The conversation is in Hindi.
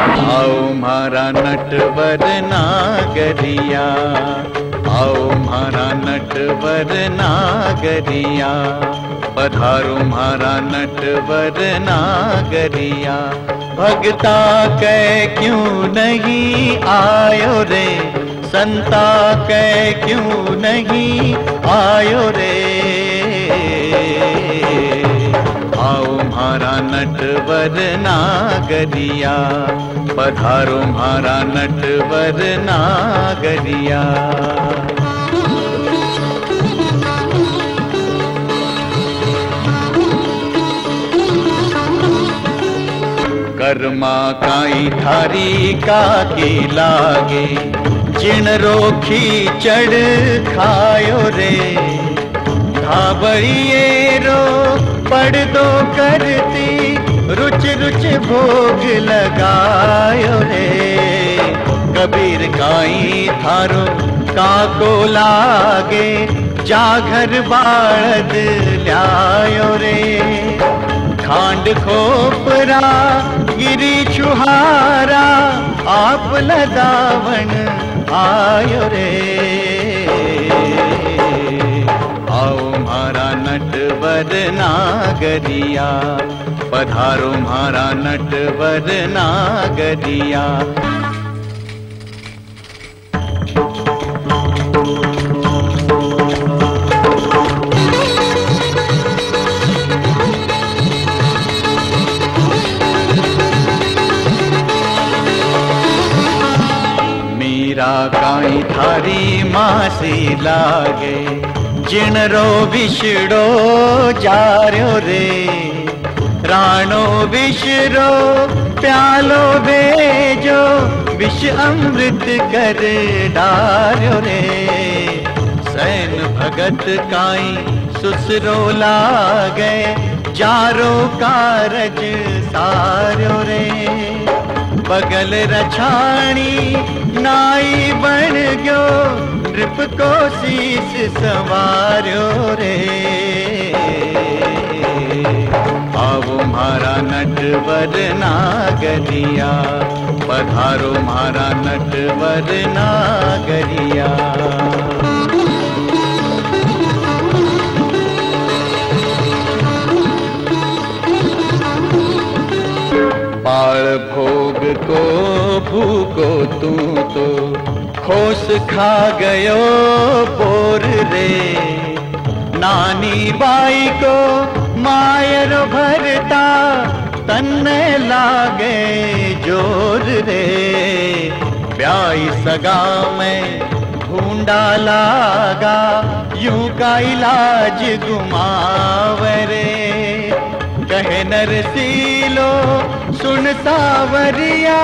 आओ मारा नटवर नागरिया। आओ मारा नटवर नागरिया। पधारो मारा नटवर नागरिया। भगता कै क्यों नहीं आयो रे? संता कै क्यों नहीं आयो रे? मारा नटवर नागरिया, पधारो मारा नटवर नागरिया। कर्मा काई थारी का के लागे जिन रोखी चढ़ खायो रे। धाबड़िए रो पड़ दो करती, रुच रुच भोग लगायो रे। कबीर काई थारो काको लागे जाघर बाळद ल्यायो रे। खांड खोपरा, गिरी छुहारा, आप लदावन आयो रे। नागरिया पधारो मारा नटवर नागरिया। मीरा काई थारी मासी लागे जिण रो विछड़ो जारियो रे। राणो विषरो प्यालो भेजो। विष अमृत कर डारियो रे। सैन भगत काई सुसरो लागे, जारो कारज सारियो रे। बगल रछाणी नाई बन गयो नृप को शीस सवार्यो रे। आओ मारा नटवर नागरिया, पधारो मारा नटवर नागरिया। बाल भोग को भूको तू तो खोस खा गयो बोर रे। नानी बाई को मायर भरता तन लागे ज़ोर रे। ब्याई सगा में ढूंढा लागा, यूँ का इलाज गुमावरे कहे नरसीलो सुन सावरिया